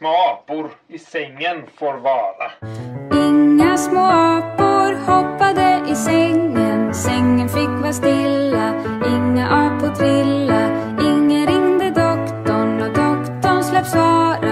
Små apor i sängen får vara. Inga små apor hoppade i sängen. Sängen fick vara stilla. Inga apor trilla. Ingen ringde doktorn och doktorn släpp svara.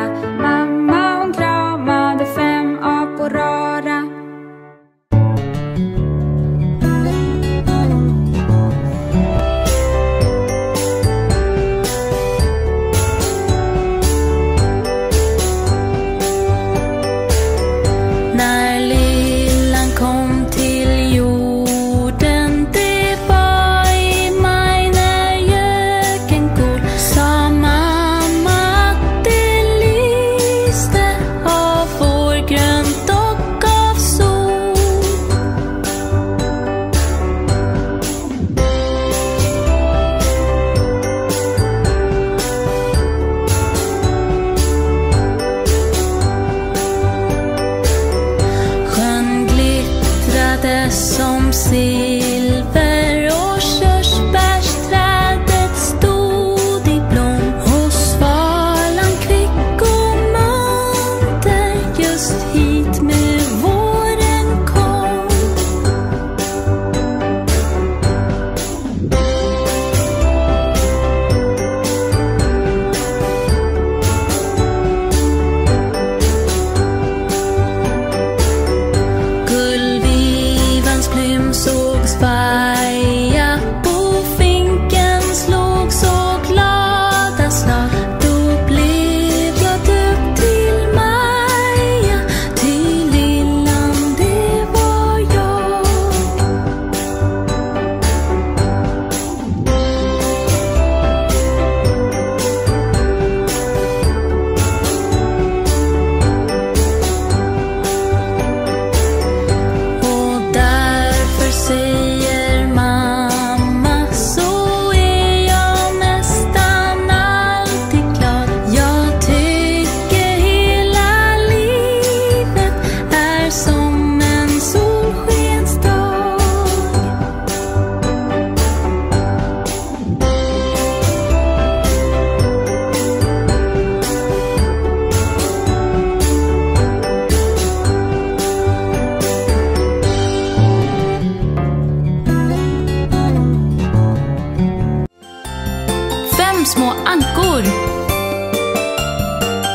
Små ankor.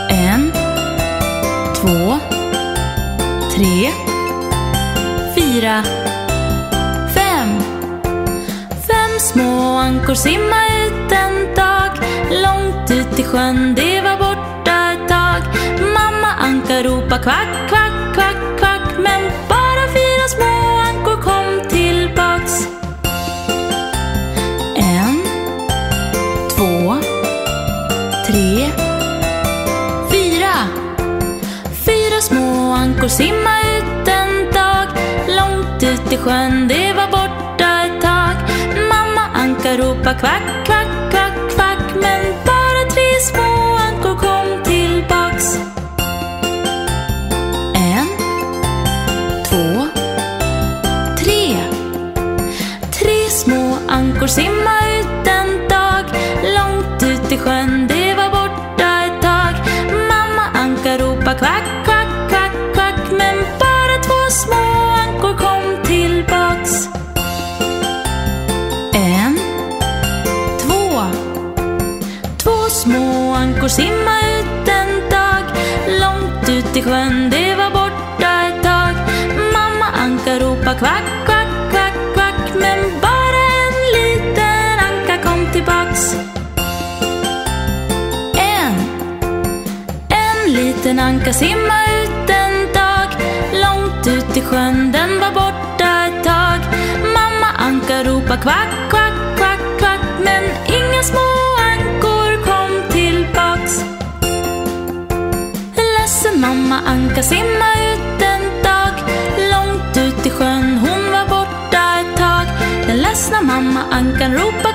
En, två, tre, fyra, fem. Fem små ankor simma ut en dag. Långt ut i sjön, det var borta ett tag. Mamma anka ropa kvack, kvack, kvack, och simma ut en dag. Långt ut i sjön, det var borta ett tag. Mamma anka ropa kvack, kvack, kvack, kvack. Men bara tre små ankor kom tillbaks. En, två, tre. Tre små ankor simma anka simma ut en dag. Långt ut i sjön, den var borta ett tag. Mamma anka ropa kvack, kvack, kvack, kvack. Men inga små ankor kom tillbaks. Ledsen mamma anka simma ut en dag. Långt ut i sjön, hon var borta ett tag. Den ledsna mamma ankan ropa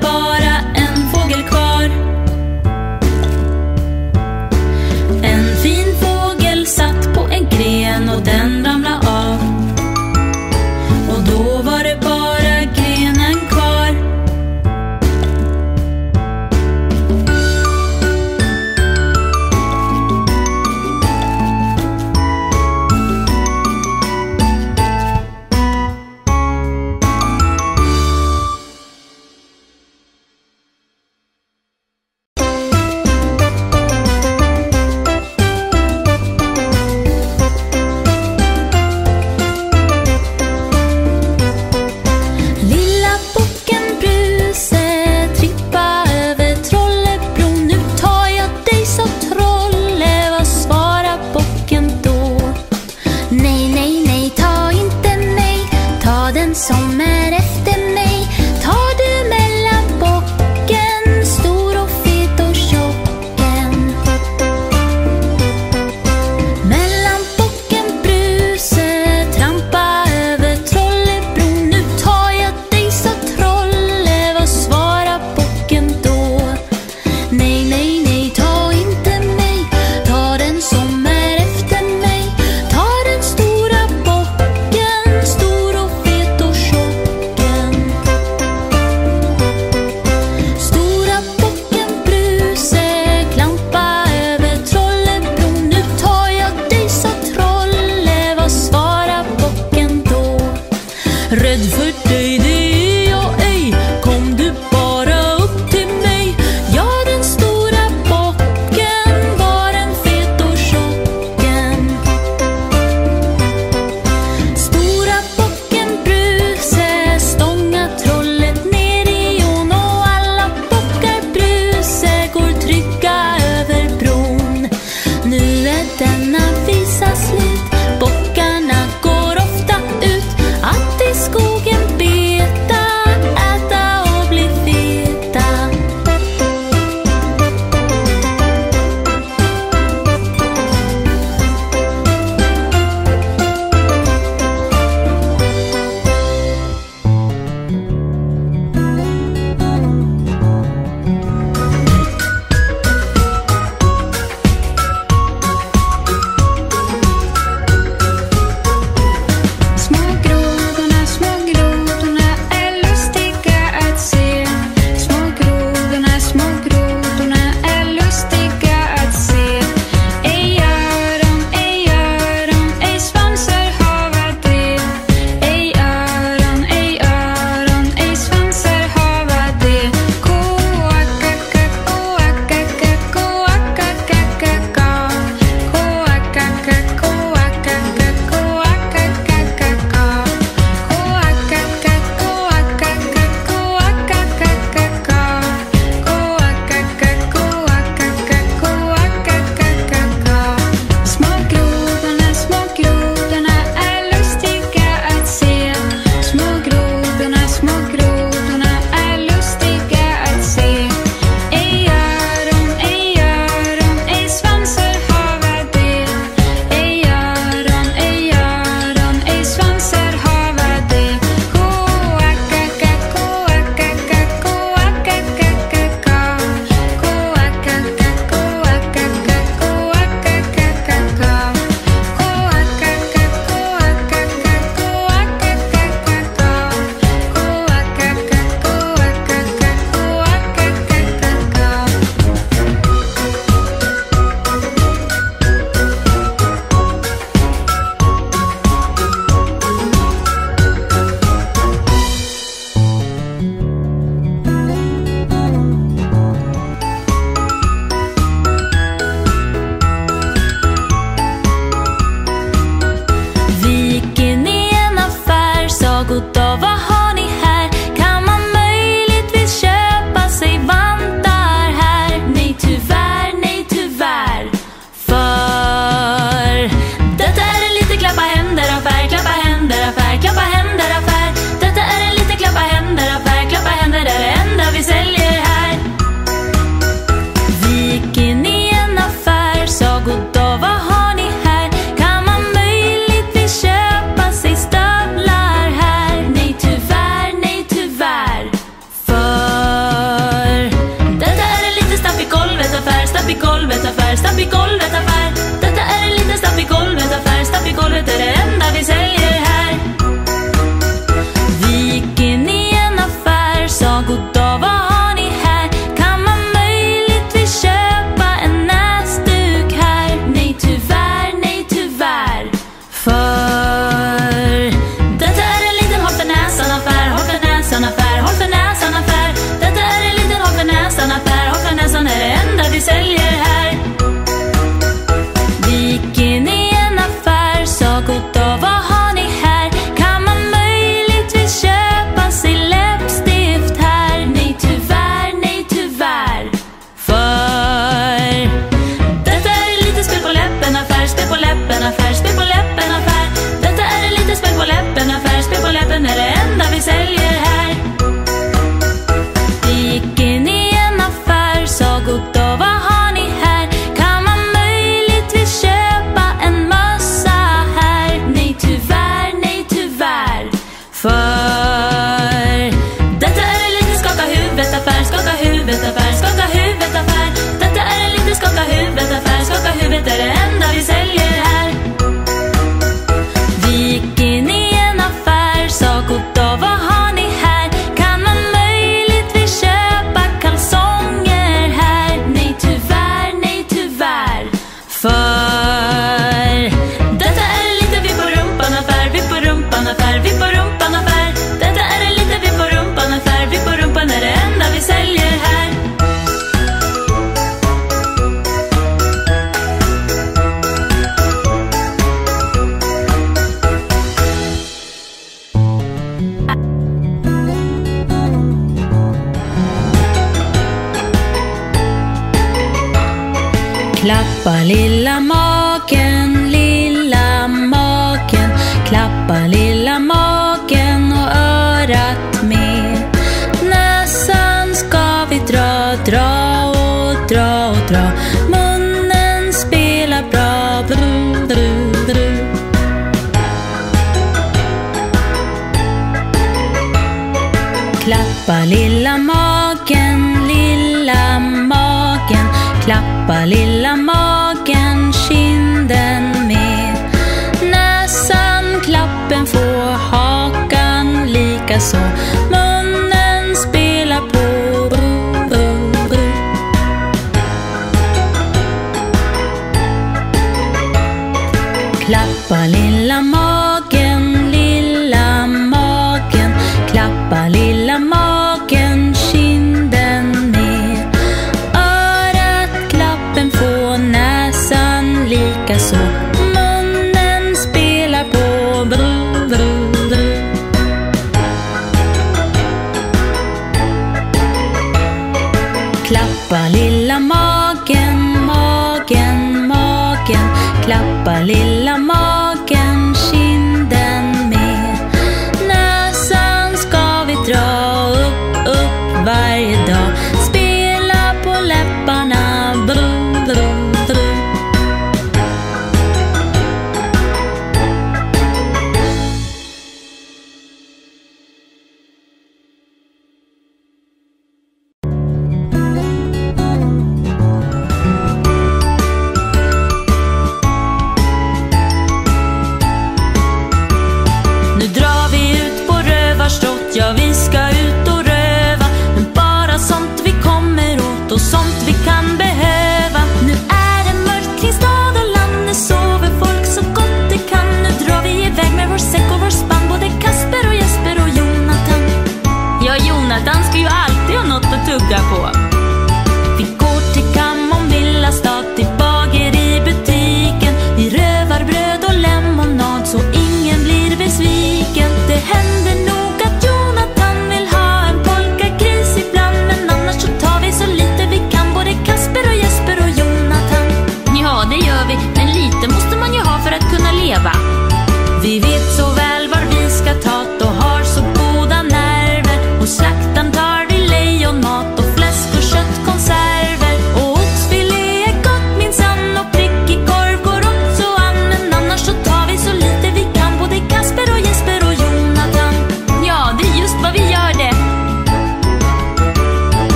boy.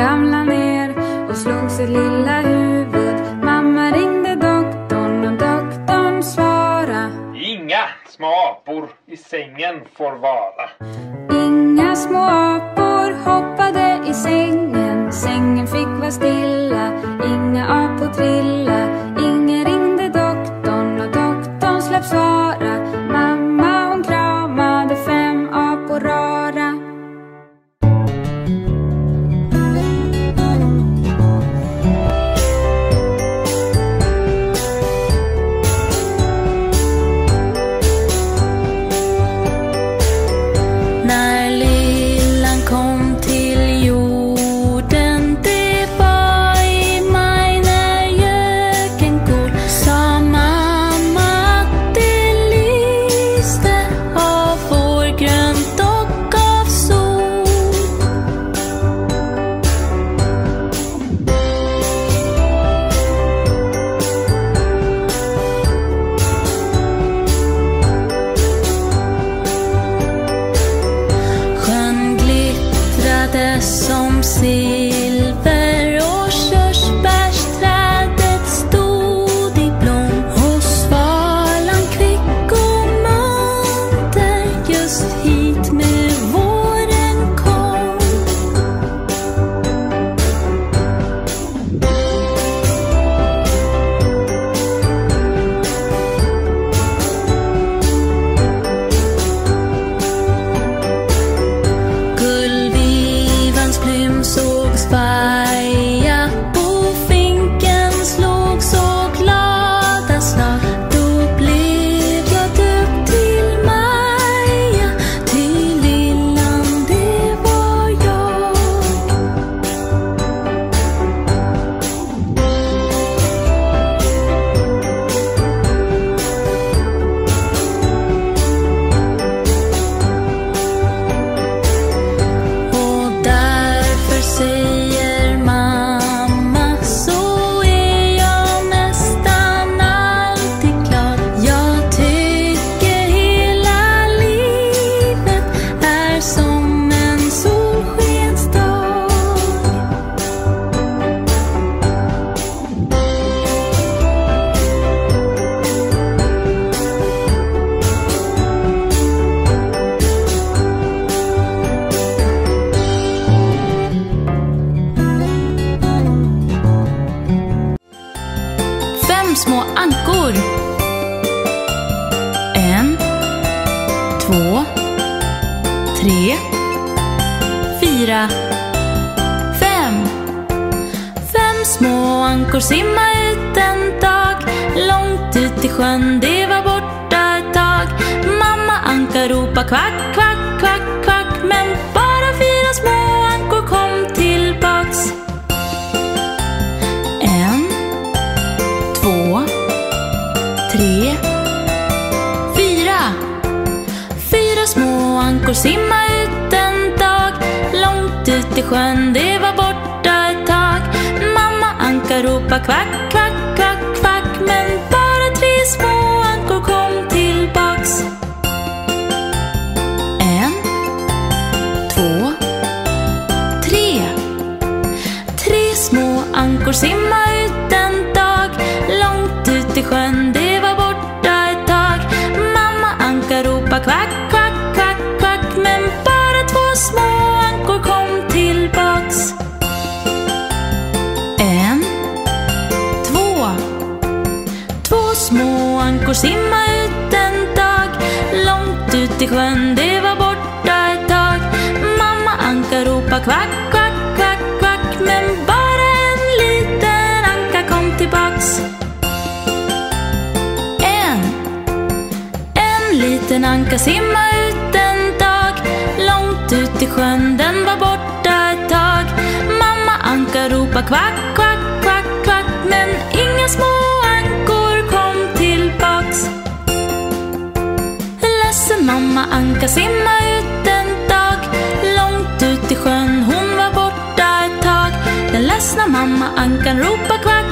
Ramlade ner och slog sitt lilla huvud. Mamma ringde doktorn och doktorn svara. Inga små apor i sängen får vara. Inga små apor hoppade i sängen. Sängen fick vara stilla. Inga apor trilla. Ingen ringde doktorn och doktorn släpp svara. Ut i sjön, det var borta ett tag. Mamma anka ropa kvack, kvack, kvack, kvack. Men bara tre små ankor kom tillbaks. En, två, tre. Tre små ankor simmar sank och simma ut en dag. Långt ut i sjön, det var borta ett tag. Mamma anka ropa kvack, kvack, kvack, kvack. Men bara en liten anka kom tillbaks. En, en liten anka simma ut en dag. Långt ut i sjön, den var borta ett tag. Mamma anka ropa kvack, kvack, kvack, kvack. Men inga små mamma Anka simma ut en dag långt ut i sjön. Hon var borta ett tag. Den ledsna mamma Ankan ropar kvack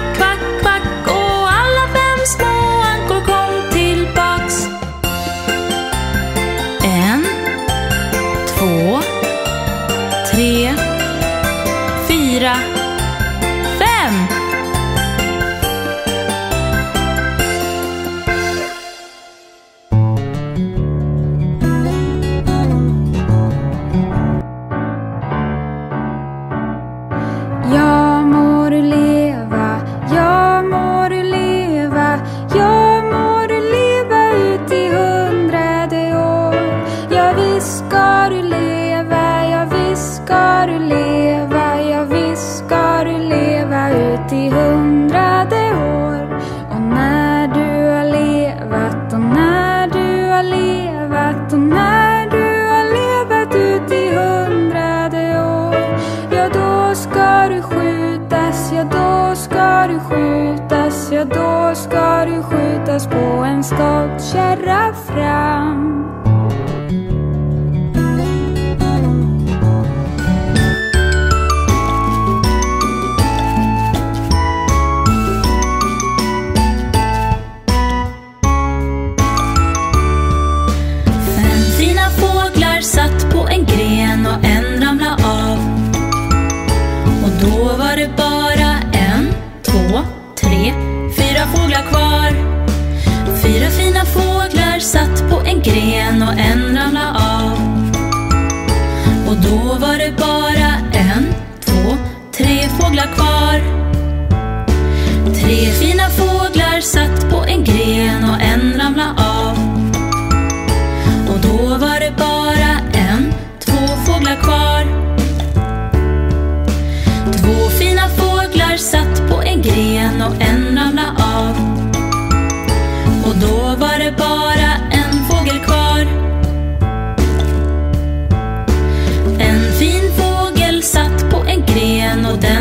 のだ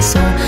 So.